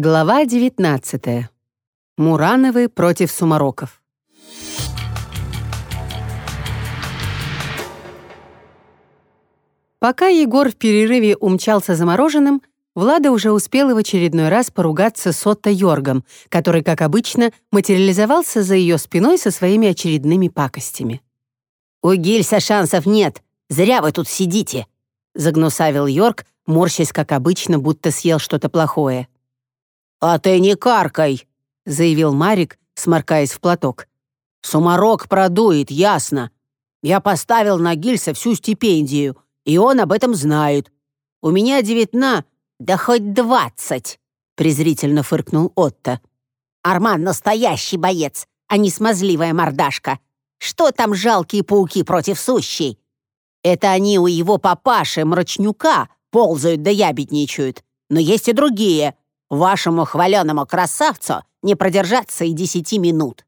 Глава 19. Мурановы против сумароков. Пока Егор в перерыве умчался замороженным, Влада уже успела в очередной раз поругаться с Отто Йоргом, который, как обычно, материализовался за ее спиной со своими очередными пакостями. «У Гильса шансов нет. Зря вы тут сидите», — загнусавил Йорк, морщась, как обычно, будто съел что-то плохое. «А ты не каркай», — заявил Марик, сморкаясь в платок. «Сумарок продует, ясно. Я поставил на Гильса всю стипендию, и он об этом знает. У меня девятна, да хоть двадцать», — презрительно фыркнул Отто. «Арман настоящий боец, а не смазливая мордашка. Что там жалкие пауки против сущей? Это они у его папаши, мрачнюка, ползают да ябедничают. Но есть и другие, Вашему хваленому красавцу не продержаться и десяти минут».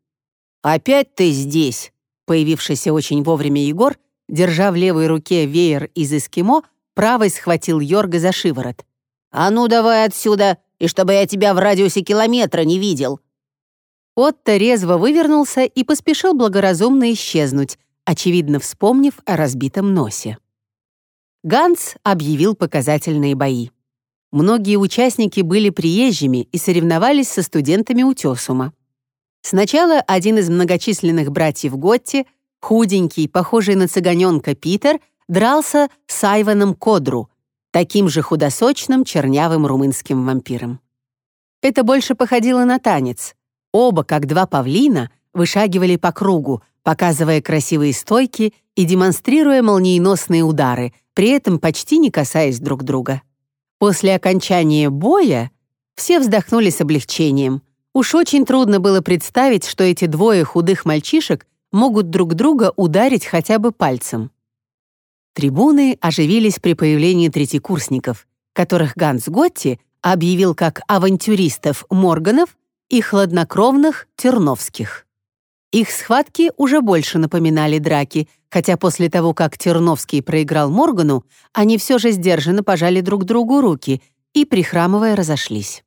«Опять ты здесь?» Появившийся очень вовремя Егор, держа в левой руке веер из эскимо, правой схватил Йорга за шиворот. «А ну давай отсюда, и чтобы я тебя в радиусе километра не видел!» Отто резво вывернулся и поспешил благоразумно исчезнуть, очевидно вспомнив о разбитом носе. Ганс объявил показательные бои. Многие участники были приезжими и соревновались со студентами Утесума. Сначала один из многочисленных братьев Готти, худенький, похожий на цыганенка Питер, дрался с Айваном Кодру, таким же худосочным чернявым румынским вампиром. Это больше походило на танец. Оба, как два павлина, вышагивали по кругу, показывая красивые стойки и демонстрируя молниеносные удары, при этом почти не касаясь друг друга. После окончания боя все вздохнули с облегчением. Уж очень трудно было представить, что эти двое худых мальчишек могут друг друга ударить хотя бы пальцем. Трибуны оживились при появлении третьекурсников, которых Ганс Готти объявил как авантюристов Морганов и хладнокровных Терновских. Их схватки уже больше напоминали драки, хотя после того, как Терновский проиграл Моргану, они все же сдержанно пожали друг другу руки и, прихрамывая, разошлись.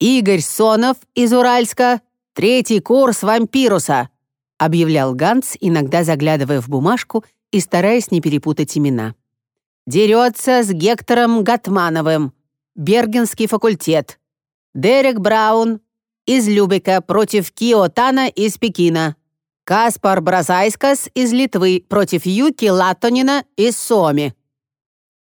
«Игорь Сонов из Уральска, третий курс вампируса», объявлял Ганс, иногда заглядывая в бумажку и стараясь не перепутать имена. «Дерется с Гектором Гатмановым, Бергенский факультет. Дерек Браун, из Любека против Киотана из Пекина. Каспар Бразайскас из Литвы против Юки Латонина из Соми.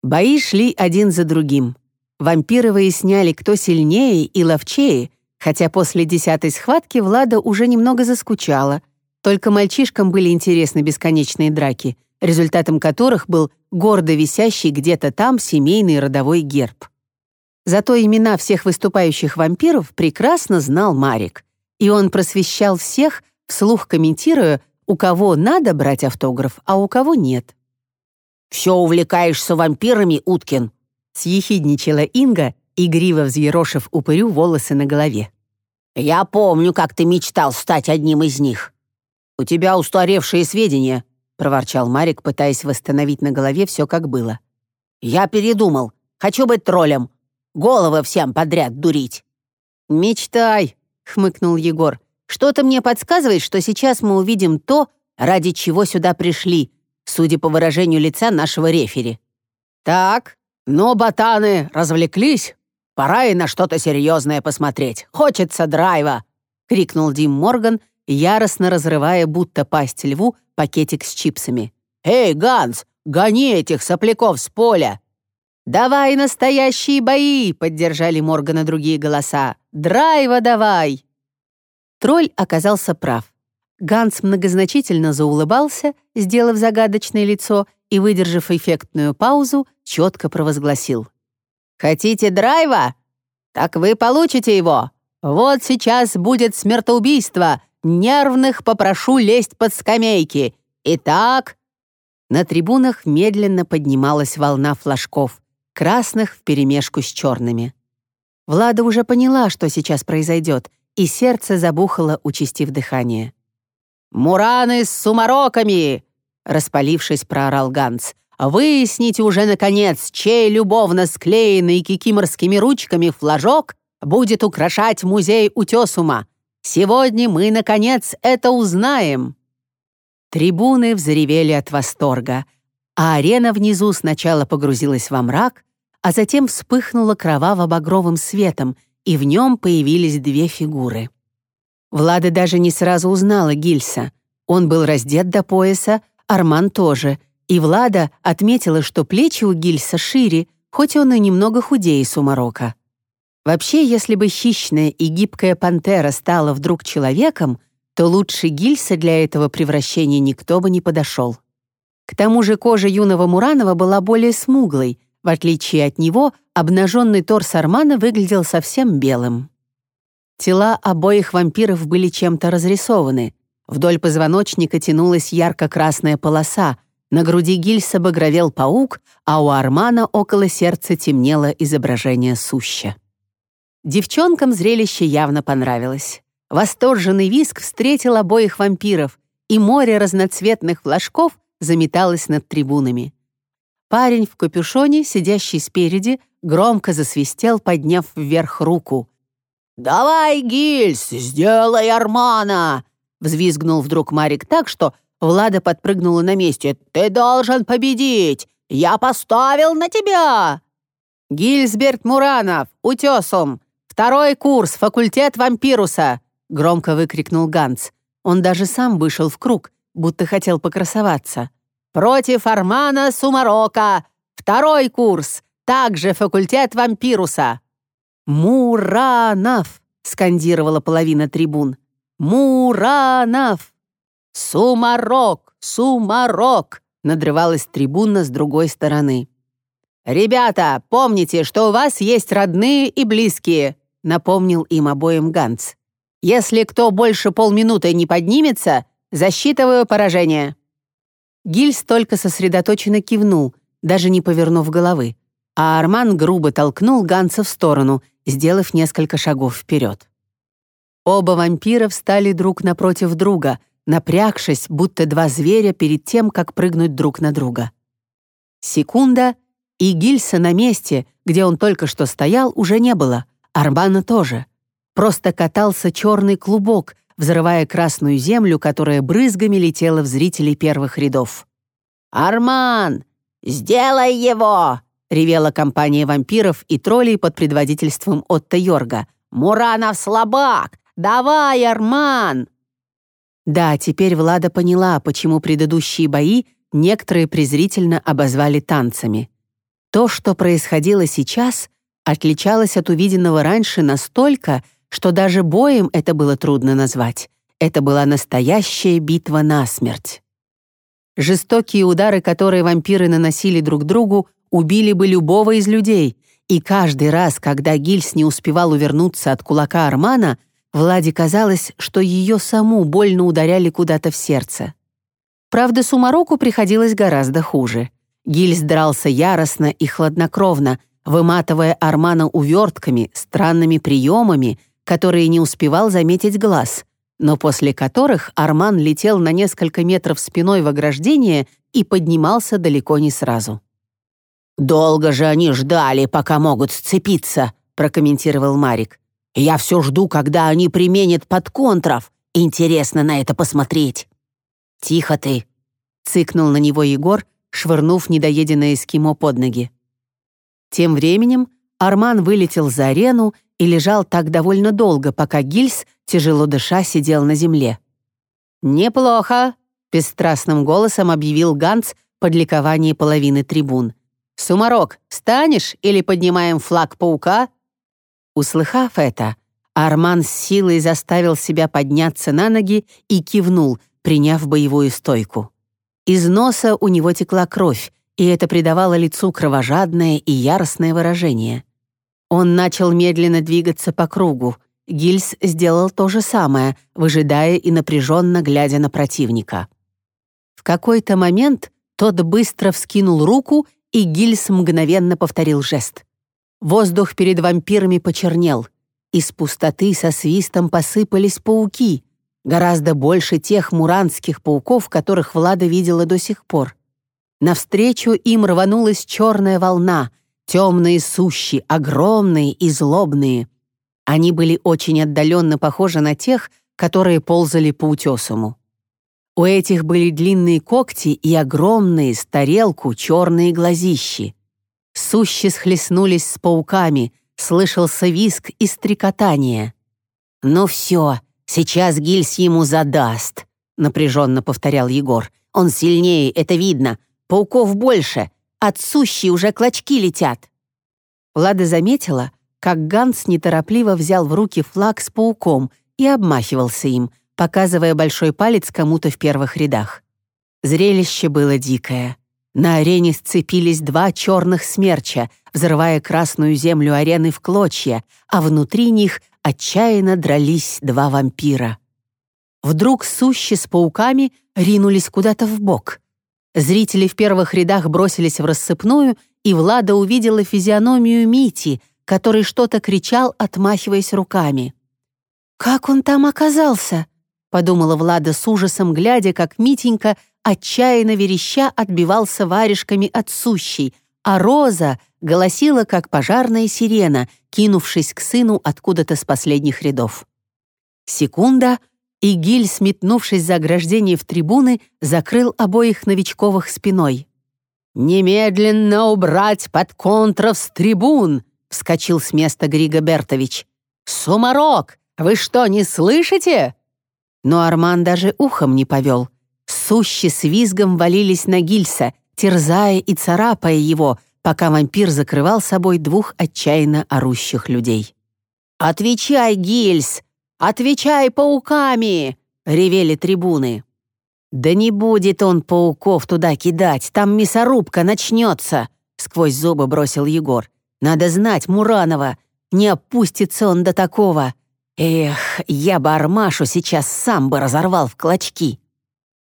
Бои шли один за другим. Вампиры выясняли, кто сильнее и ловчее, хотя после десятой схватки Влада уже немного заскучала. Только мальчишкам были интересны бесконечные драки, результатом которых был гордо висящий где-то там семейный родовой герб. Зато имена всех выступающих вампиров прекрасно знал Марик, и он просвещал всех, вслух комментируя, у кого надо брать автограф, а у кого нет. «Все увлекаешься вампирами, Уткин», — съехидничала Инга, игриво взъерошив упырю волосы на голове. «Я помню, как ты мечтал стать одним из них». «У тебя устаревшие сведения», — проворчал Марик, пытаясь восстановить на голове все, как было. «Я передумал. Хочу быть троллем. Головы всем подряд дурить». «Мечтай», — хмыкнул Егор. «Что-то мне подсказывает, что сейчас мы увидим то, ради чего сюда пришли, судя по выражению лица нашего рефери». «Так, ну, ботаны, развлеклись? Пора и на что-то серьезное посмотреть. Хочется драйва!» — крикнул Дим Морган, яростно разрывая, будто пасть льву, пакетик с чипсами. «Эй, Ганс, гони этих сопляков с поля! «Давай настоящие бои!» — поддержали Моргана другие голоса. «Драйва давай!» Тролль оказался прав. Ганс многозначительно заулыбался, сделав загадочное лицо и, выдержав эффектную паузу, четко провозгласил. «Хотите драйва? Так вы получите его. Вот сейчас будет смертоубийство. Нервных попрошу лезть под скамейки. Итак...» На трибунах медленно поднималась волна флажков красных вперемешку с черными. Влада уже поняла, что сейчас произойдет, и сердце забухало, участив дыхание. «Мураны с сумароками!» — распалившись, проорал Ганс. «Выясните уже, наконец, чей любовно склеенный кикиморскими ручками флажок будет украшать музей Утесума. Сегодня мы, наконец, это узнаем!» Трибуны взревели от восторга, а арена внизу сначала погрузилась во мрак, а затем вспыхнула кроваво-багровым светом, и в нем появились две фигуры. Влада даже не сразу узнала Гильса. Он был раздет до пояса, Арман тоже, и Влада отметила, что плечи у Гильса шире, хоть он и немного худее Сумарока. Вообще, если бы хищная и гибкая пантера стала вдруг человеком, то лучше Гильса для этого превращения никто бы не подошел. К тому же кожа юного Муранова была более смуглой, в отличие от него, обнаженный торс Армана выглядел совсем белым. Тела обоих вампиров были чем-то разрисованы. Вдоль позвоночника тянулась ярко-красная полоса, на груди гильса багровел паук, а у Армана около сердца темнело изображение суща. Девчонкам зрелище явно понравилось. Восторженный виск встретил обоих вампиров, и море разноцветных флажков заметалось над трибунами. Парень в капюшоне, сидящий спереди, громко засвистел, подняв вверх руку. «Давай, Гильс, сделай Армана!» Взвизгнул вдруг Марик так, что Влада подпрыгнула на месте. «Ты должен победить! Я поставил на тебя!» «Гильсберт Муранов, утесом! Второй курс, факультет вампируса!» Громко выкрикнул Ганс. Он даже сам вышел в круг, будто хотел покрасоваться против Армана Сумарока. Второй курс, также факультет вампируса». «Муранов!» — скандировала половина трибун. «Муранов!» «Сумарок! Сумарок!» — надрывалась трибуна с другой стороны. «Ребята, помните, что у вас есть родные и близкие», — напомнил им обоим Ганс. «Если кто больше полминуты не поднимется, засчитываю поражение». Гильс только сосредоточенно кивнул, даже не повернув головы, а Арман грубо толкнул Ганса в сторону, сделав несколько шагов вперед. Оба вампира встали друг напротив друга, напрягшись, будто два зверя перед тем, как прыгнуть друг на друга. Секунда, и Гильса на месте, где он только что стоял, уже не было, Армана тоже. Просто катался черный клубок, взрывая красную землю, которая брызгами летела в зрителей первых рядов. «Арман, сделай его!» — ревела компания вампиров и троллей под предводительством Отто Йорга. «Муранов слабак! Давай, Арман!» Да, теперь Влада поняла, почему предыдущие бои некоторые презрительно обозвали танцами. То, что происходило сейчас, отличалось от увиденного раньше настолько, что даже боем это было трудно назвать. Это была настоящая битва насмерть. Жестокие удары, которые вампиры наносили друг другу, убили бы любого из людей, и каждый раз, когда Гильс не успевал увернуться от кулака Армана, Владе казалось, что ее саму больно ударяли куда-то в сердце. Правда, Сумароку приходилось гораздо хуже. Гильс дрался яростно и хладнокровно, выматывая Армана увертками, странными приемами — которые не успевал заметить глаз, но после которых Арман летел на несколько метров спиной в ограждение и поднимался далеко не сразу. «Долго же они ждали, пока могут сцепиться», — прокомментировал Марик. «Я все жду, когда они применят подконтров. Интересно на это посмотреть». «Тихо ты», — цыкнул на него Егор, швырнув недоеденное эскимо под ноги. Тем временем Арман вылетел за арену и лежал так довольно долго, пока Гильс, тяжело дыша, сидел на земле. «Неплохо», — бесстрастным голосом объявил Ганс под ликование половины трибун. «Сумарок, встанешь или поднимаем флаг паука?» Услыхав это, Арман с силой заставил себя подняться на ноги и кивнул, приняв боевую стойку. Из носа у него текла кровь, и это придавало лицу кровожадное и яростное выражение. Он начал медленно двигаться по кругу. Гильс сделал то же самое, выжидая и напряженно глядя на противника. В какой-то момент тот быстро вскинул руку, и Гильс мгновенно повторил жест. Воздух перед вампирами почернел. Из пустоты со свистом посыпались пауки, гораздо больше тех муранских пауков, которых Влада видела до сих пор. Навстречу им рванулась черная волна — Темные сущи, огромные и злобные. Они были очень отдаленно похожи на тех, которые ползали по утесому. У этих были длинные когти и огромные, с тарелку, черные глазищи. Сущи схлестнулись с пауками, слышался виск и стрекотание. «Ну все, сейчас Гильс ему задаст», — напряженно повторял Егор. «Он сильнее, это видно. Пауков больше. От сущи уже клочки летят». Лада заметила, как Ганс неторопливо взял в руки флаг с пауком и обмахивался им, показывая большой палец кому-то в первых рядах. Зрелище было дикое. На арене сцепились два черных смерча, взрывая красную землю арены в клочья, а внутри них отчаянно дрались два вампира. Вдруг сущи с пауками ринулись куда-то в бок. Зрители в первых рядах бросились в рассыпную, и Влада увидела физиономию Мити, который что-то кричал, отмахиваясь руками. «Как он там оказался?» — подумала Влада с ужасом, глядя, как Митенька отчаянно вереща отбивался варежками от сущей, а Роза голосила, как пожарная сирена, кинувшись к сыну откуда-то с последних рядов. Секунда, и Гиль, сметнувшись за ограждение в трибуны, закрыл обоих новичковых спиной. «Немедленно убрать под контров с трибун!» — вскочил с места Григо Бертович. «Сумарок! Вы что, не слышите?» Но Арман даже ухом не повел. Сущи с визгом валились на Гильса, терзая и царапая его, пока вампир закрывал собой двух отчаянно орущих людей. «Отвечай, Гильс! Отвечай пауками!» — ревели трибуны. «Да не будет он пауков туда кидать, там мясорубка начнется!» — сквозь зубы бросил Егор. «Надо знать Муранова, не опустится он до такого. Эх, я бы Армашу сейчас сам бы разорвал в клочки!»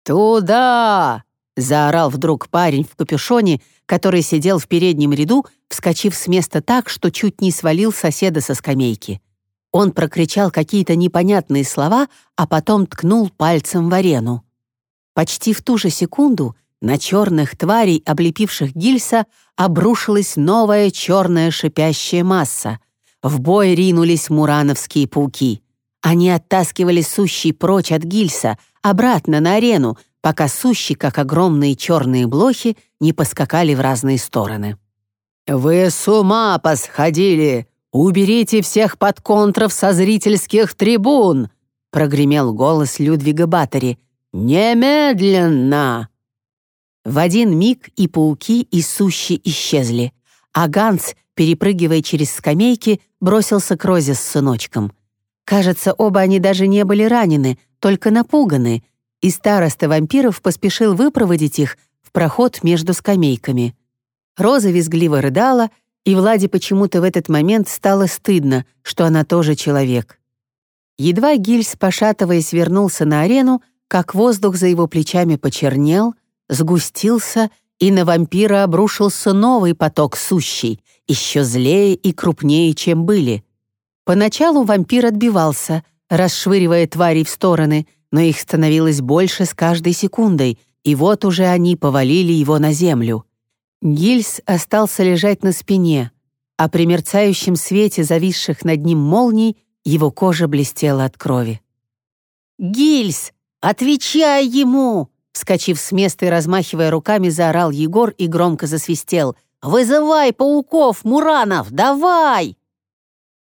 «Туда!» — заорал вдруг парень в капюшоне, который сидел в переднем ряду, вскочив с места так, что чуть не свалил соседа со скамейки. Он прокричал какие-то непонятные слова, а потом ткнул пальцем в арену. Почти в ту же секунду на черных тварей, облепивших гильса, обрушилась новая черная шипящая масса. В бой ринулись мурановские пауки. Они оттаскивали сущий прочь от гильса, обратно на арену, пока сущи, как огромные черные блохи, не поскакали в разные стороны. «Вы с ума посходили! Уберите всех подконтров со зрительских трибун!» прогремел голос Людвига Баттери. «Немедленно!» В один миг и пауки, и сущи исчезли, а Ганс, перепрыгивая через скамейки, бросился к Розе с сыночком. Кажется, оба они даже не были ранены, только напуганы, и староста вампиров поспешил выпроводить их в проход между скамейками. Роза визгливо рыдала, и Владе почему-то в этот момент стало стыдно, что она тоже человек. Едва Гильс, пошатываясь, вернулся на арену, как воздух за его плечами почернел, сгустился, и на вампира обрушился новый поток сущий, еще злее и крупнее, чем были. Поначалу вампир отбивался — расшвыривая тварей в стороны, но их становилось больше с каждой секундой, и вот уже они повалили его на землю. Гильс остался лежать на спине, а при мерцающем свете зависших над ним молний его кожа блестела от крови. «Гильс, отвечай ему!» Вскочив с места и размахивая руками, заорал Егор и громко засвистел. «Вызывай пауков, Муранов, давай!»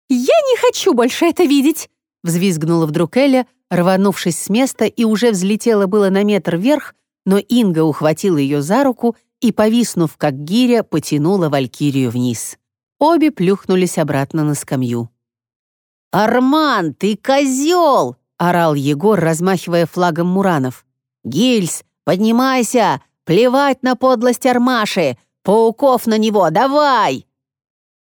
«Я не хочу больше это видеть!» Взвизгнула вдруг Эля, рванувшись с места и уже взлетела было на метр вверх, но Инга ухватила ее за руку и, повиснув как гиря, потянула Валькирию вниз. Обе плюхнулись обратно на скамью. «Арман, ты козел!» — орал Егор, размахивая флагом Муранов. «Гильз, поднимайся! Плевать на подлость Армаши! Пауков на него, давай!»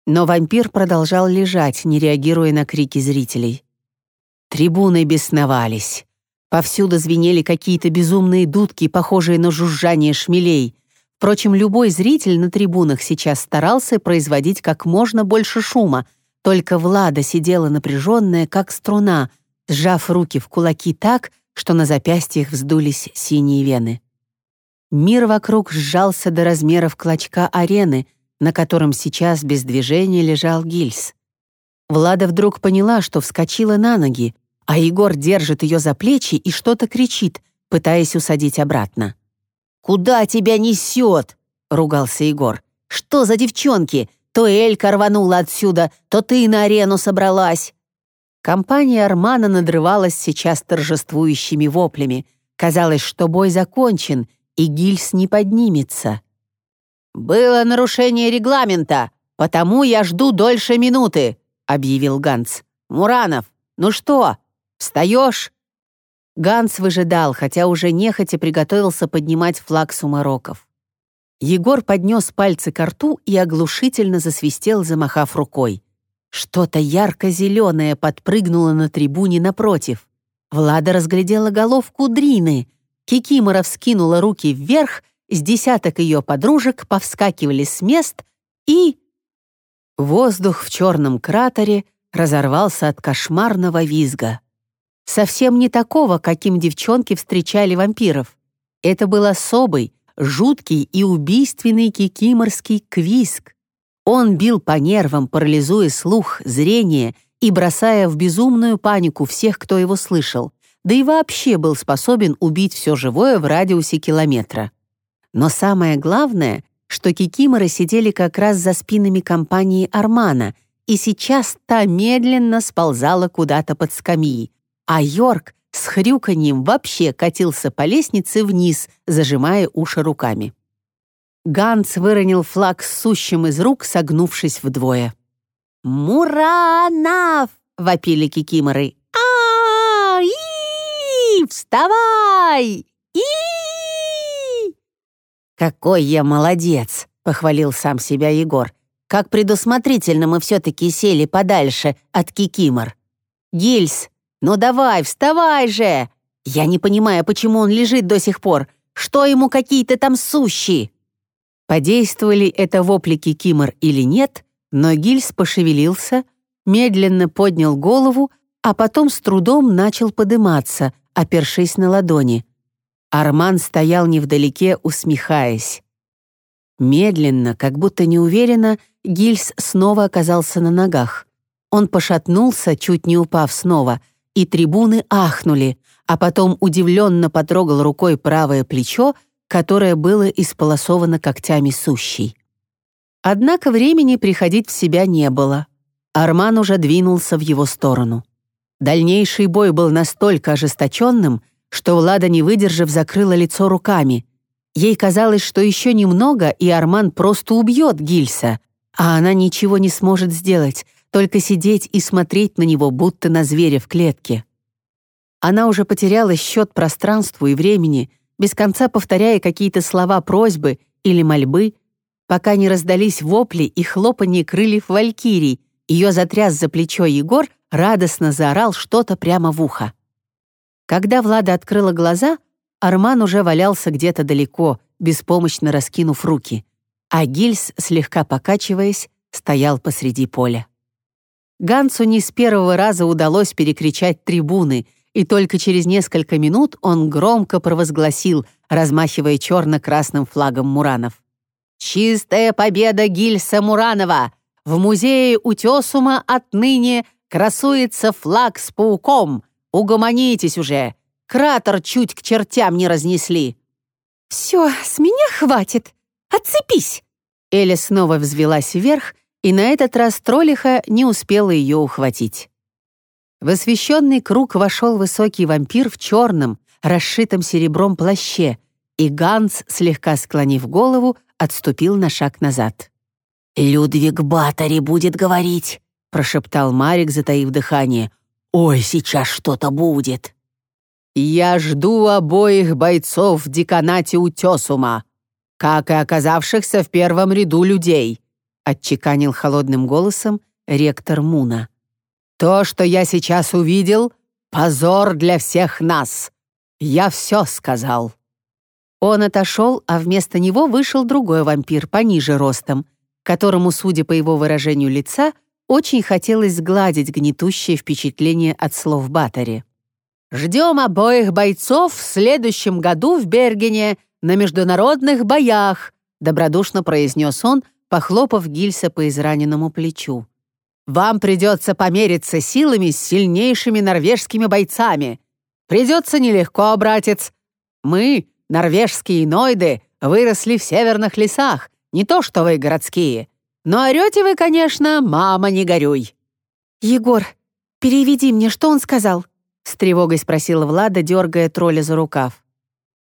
Но вампир продолжал лежать, не реагируя на крики зрителей. Трибуны бесновались. Повсюду звенели какие-то безумные дудки, похожие на жужжание шмелей. Впрочем, любой зритель на трибунах сейчас старался производить как можно больше шума, только Влада сидела напряженная, как струна, сжав руки в кулаки так, что на запястьях вздулись синие вены. Мир вокруг сжался до размеров клочка арены, на котором сейчас без движения лежал гильз. Влада вдруг поняла, что вскочила на ноги, а Егор держит ее за плечи и что-то кричит, пытаясь усадить обратно. «Куда тебя несет?» — ругался Егор. «Что за девчонки? То Элька рванула отсюда, то ты на арену собралась». Компания Армана надрывалась сейчас торжествующими воплями. Казалось, что бой закончен, и гильз не поднимется. «Было нарушение регламента, потому я жду дольше минуты», — объявил Ганс. «Муранов, ну что, встаешь?» Ганс выжидал, хотя уже нехотя приготовился поднимать флаг сумароков. Егор поднес пальцы к рту и оглушительно засвистел, замахав рукой. Что-то ярко-зеленое подпрыгнуло на трибуне напротив. Влада разглядела головку Дрины. Кикимора вскинула руки вверх, с десяток ее подружек повскакивали с мест и... Воздух в черном кратере разорвался от кошмарного визга. Совсем не такого, каким девчонки встречали вампиров. Это был особый, жуткий и убийственный кикиморский квиск. Он бил по нервам, парализуя слух, зрение и бросая в безумную панику всех, кто его слышал, да и вообще был способен убить все живое в радиусе километра. Но самое главное, что кикиморы сидели как раз за спинами компании Армана, и сейчас та медленно сползала куда-то под скамьи, а Йорк с хрюканьем вообще катился по лестнице вниз, зажимая уши руками. Ганс выронил флаг с сущим из рук, согнувшись вдвое. «Муранов!» — вопили кикиморы. а и Вставай! и «Какой я молодец!» — похвалил сам себя Егор. «Как предусмотрительно мы все-таки сели подальше от кикимор. Гильз, ну давай, вставай же! Я не понимаю, почему он лежит до сих пор. Что ему какие-то там сущие?» Подействовали это вопли Кикимор или нет, но Гильс пошевелился, медленно поднял голову, а потом с трудом начал подыматься, опершись на ладони. Арман стоял невдалеке, усмехаясь. Медленно, как будто неуверенно, Гильс снова оказался на ногах. Он пошатнулся, чуть не упав снова, и трибуны ахнули, а потом удивленно потрогал рукой правое плечо, которое было исполосовано когтями сущей. Однако времени приходить в себя не было. Арман уже двинулся в его сторону. Дальнейший бой был настолько ожесточенным, что Влада, не выдержав, закрыла лицо руками. Ей казалось, что еще немного, и Арман просто убьет Гильса, а она ничего не сможет сделать, только сидеть и смотреть на него, будто на зверя в клетке. Она уже потеряла счет пространству и времени, без конца повторяя какие-то слова просьбы или мольбы, пока не раздались вопли и хлопанье крыльев валькирий, ее затряс за плечо Егор, радостно заорал что-то прямо в ухо. Когда Влада открыла глаза, Арман уже валялся где-то далеко, беспомощно раскинув руки, а Гильс, слегка покачиваясь, стоял посреди поля. Гансу не с первого раза удалось перекричать трибуны, и только через несколько минут он громко провозгласил, размахивая черно-красным флагом Муранов. «Чистая победа Гильса Муранова! В музее Утесума отныне красуется флаг с пауком! Угомонитесь уже! Кратер чуть к чертям не разнесли!» «Все, с меня хватит! Отцепись!» Эля снова взвелась вверх, и на этот раз Троллиха не успела ее ухватить. В освещенный круг вошел высокий вампир в черном, расшитом серебром плаще, и Ганс, слегка склонив голову, отступил на шаг назад. «Людвиг Батари будет говорить», — прошептал Марик, затаив дыхание. «Ой, сейчас что-то будет». «Я жду обоих бойцов в деканате Утесума, как и оказавшихся в первом ряду людей», — отчеканил холодным голосом ректор Муна. То, что я сейчас увидел, позор для всех нас. Я все сказал». Он отошел, а вместо него вышел другой вампир, пониже ростом, которому, судя по его выражению лица, очень хотелось сгладить гнетущее впечатление от слов Баттери. «Ждем обоих бойцов в следующем году в Бергене на международных боях», добродушно произнес он, похлопав Гильса по израненному плечу. вам придется помериться силами с сильнейшими норвежскими бойцами. Придется нелегко, братец. Мы, норвежские нойды, выросли в северных лесах, не то что вы городские. Но орете вы, конечно, мама, не горюй». «Егор, переведи мне, что он сказал?» С тревогой спросила Влада, дергая тролля за рукав.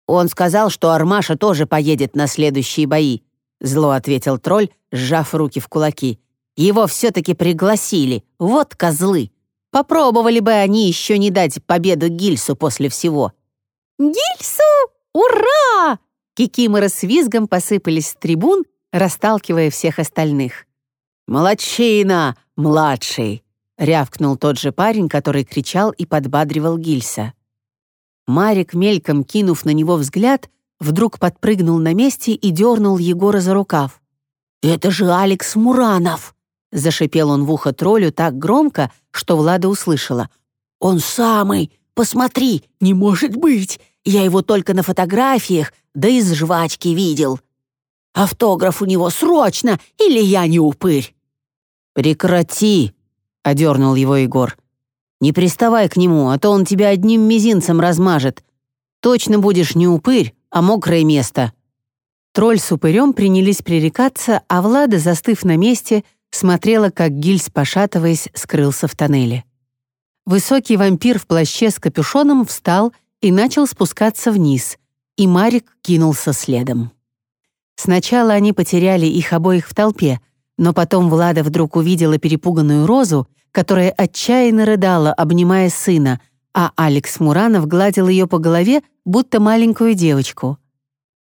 «Он сказал, что Армаша тоже поедет на следующие бои», зло ответил тролль, сжав руки в кулаки. «Его все-таки пригласили. Вот козлы. Попробовали бы они еще не дать победу Гильсу после всего». «Гильсу! Ура!» Кикиморы с визгом посыпались с трибун, расталкивая всех остальных. «Молодчина, младший!» — рявкнул тот же парень, который кричал и подбадривал Гильса. Марик, мельком кинув на него взгляд, вдруг подпрыгнул на месте и дернул Егора за рукав. «Это же Алекс Муранов!» — зашипел он в ухо троллю так громко, что Влада услышала. «Он самый! Посмотри, не может быть! Я его только на фотографиях, да из жвачки видел. Автограф у него срочно, или я не упырь!» «Прекрати!» — одернул его Егор. «Не приставай к нему, а то он тебя одним мизинцем размажет. Точно будешь не упырь, а мокрое место». Тролль с упырем принялись пререкаться, а Влада, застыв на месте, смотрела, как гильз, пошатываясь, скрылся в тоннеле. Высокий вампир в плаще с капюшоном встал и начал спускаться вниз, и Марик кинулся следом. Сначала они потеряли их обоих в толпе, но потом Влада вдруг увидела перепуганную Розу, которая отчаянно рыдала, обнимая сына, а Алекс Муранов гладил ее по голове, будто маленькую девочку.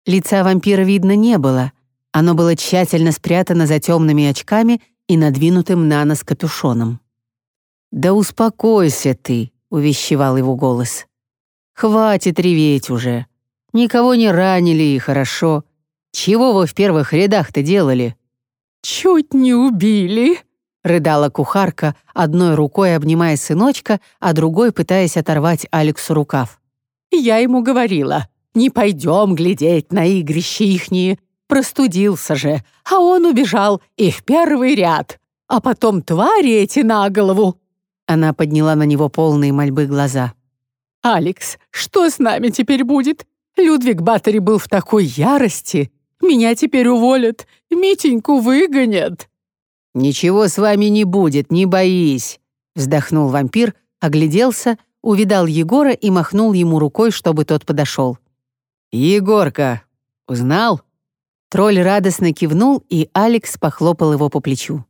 Лица вампира видно не было. Оно было тщательно спрятано за темными очками и надвинутым на нос капюшоном. «Да успокойся ты», — увещевал его голос. «Хватит реветь уже. Никого не ранили, и хорошо. Чего вы в первых рядах-то делали?» «Чуть не убили», — рыдала кухарка, одной рукой обнимая сыночка, а другой пытаясь оторвать Алексу рукав. «Я ему говорила, не пойдем глядеть на игрища ихние. Простудился же, а он убежал и в первый ряд. А потом твари эти на голову». Она подняла на него полные мольбы глаза. «Алекс, что с нами теперь будет? Людвиг Баттери был в такой ярости. Меня теперь уволят, Митеньку выгонят». «Ничего с вами не будет, не боись», — вздохнул вампир, огляделся, увидал Егора и махнул ему рукой, чтобы тот подошел. «Егорка, узнал?» Тролль радостно кивнул, и Алекс похлопал его по плечу.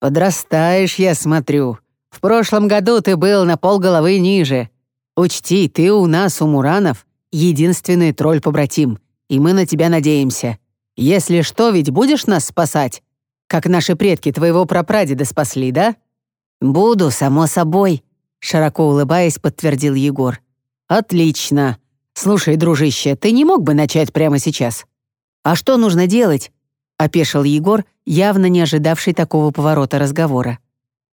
«Подрастаешь, я смотрю. В прошлом году ты был на полголовы ниже. Учти, ты у нас, у Муранов, единственный тролль-побратим, и мы на тебя надеемся. Если что, ведь будешь нас спасать? Как наши предки твоего прапрадеда спасли, да?» «Буду, само собой», — широко улыбаясь, подтвердил Егор. «Отлично. Слушай, дружище, ты не мог бы начать прямо сейчас?» «А что нужно делать?» — опешил Егор, явно не ожидавший такого поворота разговора.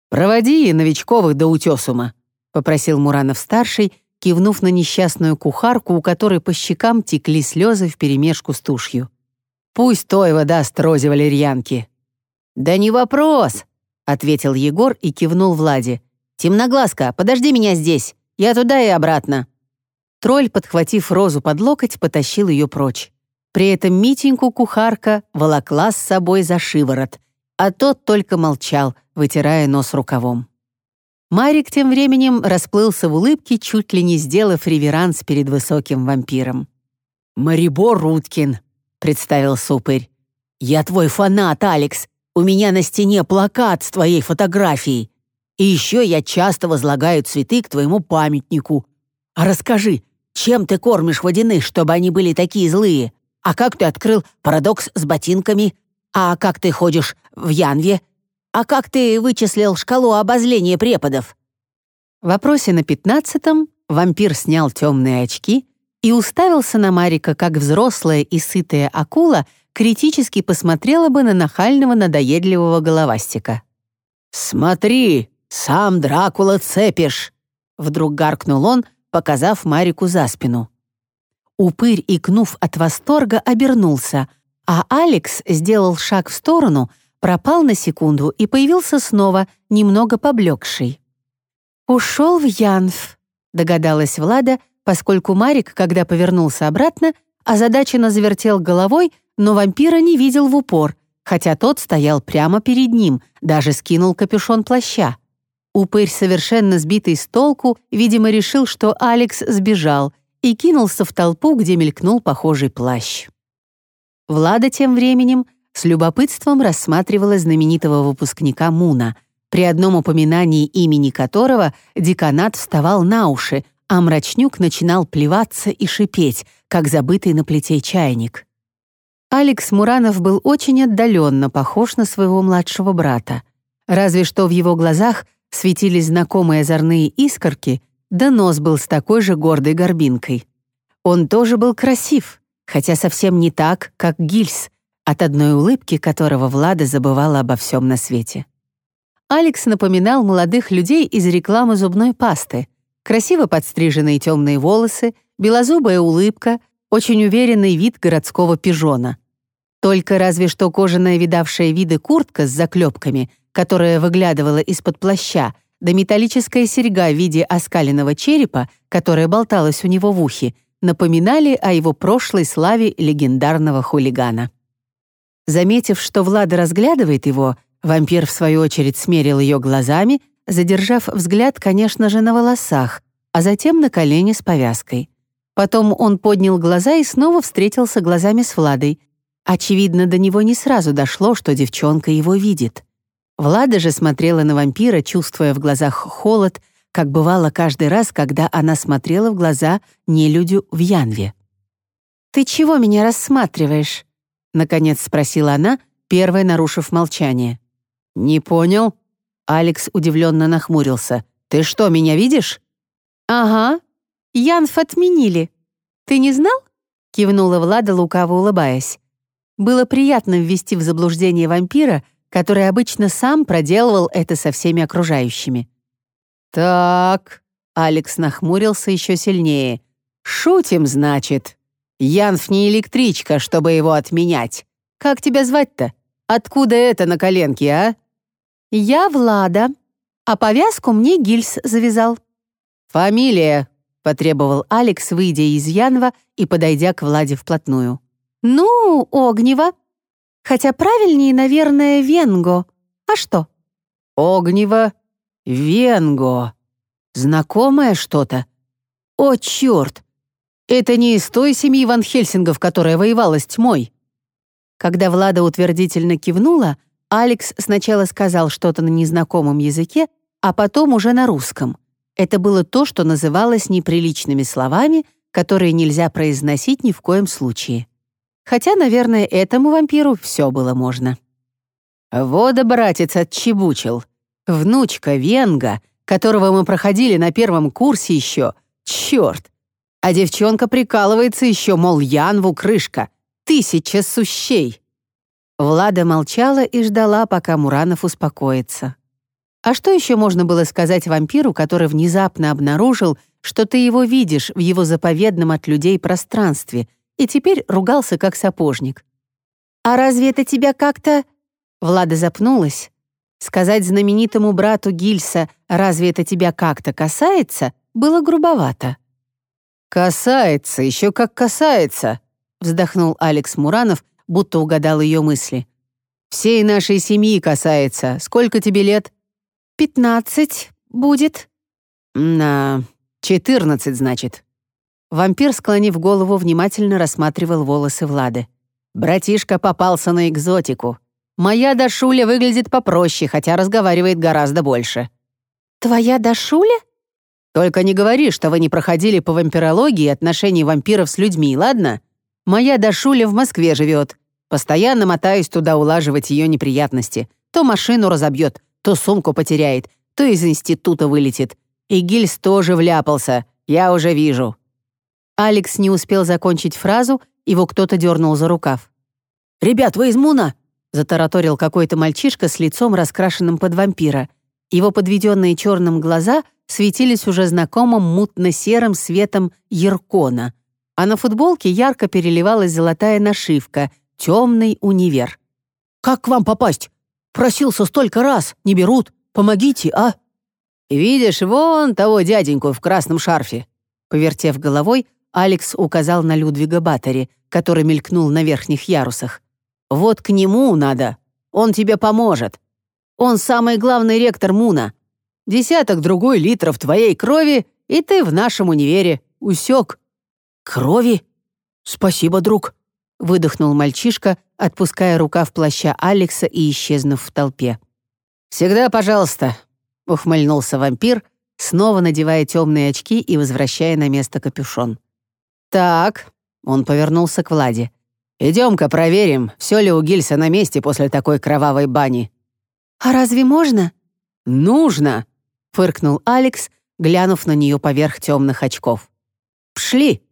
«Проводи новичковых до утесума», — попросил Муранов-старший, кивнув на несчастную кухарку, у которой по щекам текли слезы вперемешку с тушью. «Пусть Тойва даст Розе валерьянки». «Да не вопрос», — ответил Егор и кивнул Владе. «Темноглазка, подожди меня здесь. Я туда и обратно». Тролль, подхватив Розу под локоть, потащил ее прочь. При этом Митеньку кухарка волокла с собой за шиворот, а тот только молчал, вытирая нос рукавом. Марик тем временем расплылся в улыбке, чуть ли не сделав реверанс перед высоким вампиром. «Марибор Руткин», — представил Супырь. «Я твой фанат, Алекс. У меня на стене плакат с твоей фотографией. И еще я часто возлагаю цветы к твоему памятнику. А расскажи, чем ты кормишь водяных, чтобы они были такие злые? А как ты открыл парадокс с ботинками? А как ты ходишь в Янве? А как ты вычислил шкалу обозления преподов?» В вопросе на пятнадцатом вампир снял темные очки и уставился на Марика, как взрослая и сытая акула критически посмотрела бы на нахального надоедливого головастика. «Смотри, сам Дракула цепишь!» Вдруг гаркнул он, показав Марику за спину. Упырь, икнув от восторга, обернулся, а Алекс сделал шаг в сторону — пропал на секунду и появился снова, немного поблекший. «Ушел в Янф», — догадалась Влада, поскольку Марик, когда повернулся обратно, озадаченно завертел головой, но вампира не видел в упор, хотя тот стоял прямо перед ним, даже скинул капюшон плаща. Упырь, совершенно сбитый с толку, видимо, решил, что Алекс сбежал, и кинулся в толпу, где мелькнул похожий плащ. Влада тем временем с любопытством рассматривала знаменитого выпускника Муна, при одном упоминании имени которого деканат вставал на уши, а мрачнюк начинал плеваться и шипеть, как забытый на плите чайник. Алекс Муранов был очень отдаленно похож на своего младшего брата. Разве что в его глазах светились знакомые озорные искорки, да нос был с такой же гордой горбинкой. Он тоже был красив, хотя совсем не так, как Гильс, от одной улыбки которого Влада забывала обо всем на свете. Алекс напоминал молодых людей из рекламы зубной пасты. Красиво подстриженные темные волосы, белозубая улыбка, очень уверенный вид городского пижона. Только разве что кожаная видавшая виды куртка с заклепками, которая выглядывала из-под плаща, да металлическая серьга в виде оскаленного черепа, которая болталась у него в ухе, напоминали о его прошлой славе легендарного хулигана. Заметив, что Влада разглядывает его, вампир в свою очередь смерил ее глазами, задержав взгляд, конечно же, на волосах, а затем на колени с повязкой. Потом он поднял глаза и снова встретился глазами с Владой. Очевидно, до него не сразу дошло, что девчонка его видит. Влада же смотрела на вампира, чувствуя в глазах холод, как бывало каждый раз, когда она смотрела в глаза нелюдю в Янве. «Ты чего меня рассматриваешь?» — наконец спросила она, первой нарушив молчание. «Не понял?» Алекс удивленно нахмурился. «Ты что, меня видишь?» «Ага. Янф отменили. Ты не знал?» — кивнула Влада, лукаво улыбаясь. Было приятно ввести в заблуждение вампира, который обычно сам проделывал это со всеми окружающими. «Так...» — Алекс нахмурился еще сильнее. «Шутим, значит. Янф не электричка, чтобы его отменять. Как тебя звать-то? Откуда это на коленке, а?» «Я Влада, а повязку мне Гильс завязал». «Фамилия», — потребовал Алекс, выйдя из Янва и подойдя к Владе вплотную. «Ну, Огнева. Хотя правильнее, наверное, Венго. А что?» «Огнева, Венго. Знакомое что-то? О, черт! Это не из той семьи Ван Хельсингов, которая воевала с тьмой». Когда Влада утвердительно кивнула, Алекс сначала сказал что-то на незнакомом языке, а потом уже на русском. Это было то, что называлось неприличными словами, которые нельзя произносить ни в коем случае. Хотя, наверное, этому вампиру все было можно. «Вода, братец, отчебучил. Внучка Венга, которого мы проходили на первом курсе еще. Черт! А девчонка прикалывается еще, мол, Янву крышка. Тысяча сущей!» Влада молчала и ждала, пока Муранов успокоится. А что еще можно было сказать вампиру, который внезапно обнаружил, что ты его видишь в его заповедном от людей пространстве, и теперь ругался как сапожник. «А разве это тебя как-то...» Влада запнулась. Сказать знаменитому брату Гильса «разве это тебя как-то касается?» было грубовато. «Касается, еще как касается», — вздохнул Алекс Муранов, будто угадал ее мысли. «Всей нашей семьи касается. Сколько тебе лет?» «Пятнадцать будет». «На... четырнадцать, значит». Вампир, склонив голову, внимательно рассматривал волосы Влады. «Братишка попался на экзотику. Моя Дашуля выглядит попроще, хотя разговаривает гораздо больше». «Твоя Дашуля?» «Только не говори, что вы не проходили по вампирологии отношений вампиров с людьми, ладно? Моя Дашуля в Москве живет. Постоянно мотаюсь туда улаживать ее неприятности. То машину разобьет, то сумку потеряет, то из института вылетит. И Гильс тоже вляпался, я уже вижу. Алекс не успел закончить фразу, его кто-то дернул за рукав. «Ребят, вы из Муна?» — затараторил какой-то мальчишка с лицом, раскрашенным под вампира. Его подведенные черным глаза светились уже знакомым мутно-серым светом яркона, а на футболке ярко переливалась золотая нашивка «Темный универ». «Как к вам попасть?» Просился столько раз, не берут. Помогите, а?» «Видишь, вон того дяденьку в красном шарфе». Повертев головой, Алекс указал на Людвига Баттери, который мелькнул на верхних ярусах. «Вот к нему надо. Он тебе поможет. Он самый главный ректор Муна. Десяток другой литров твоей крови, и ты в нашем универе. Усек». «Крови? Спасибо, друг», — выдохнул мальчишка, отпуская рукав плаща Алекса и исчезнув в толпе. «Всегда пожалуйста», — ухмыльнулся вампир, снова надевая темные очки и возвращая на место капюшон. «Так», — он повернулся к Владе. «Идем-ка проверим, все ли у Гильса на месте после такой кровавой бани». «А разве можно?» «Нужно», — фыркнул Алекс, глянув на нее поверх темных очков. «Пшли!»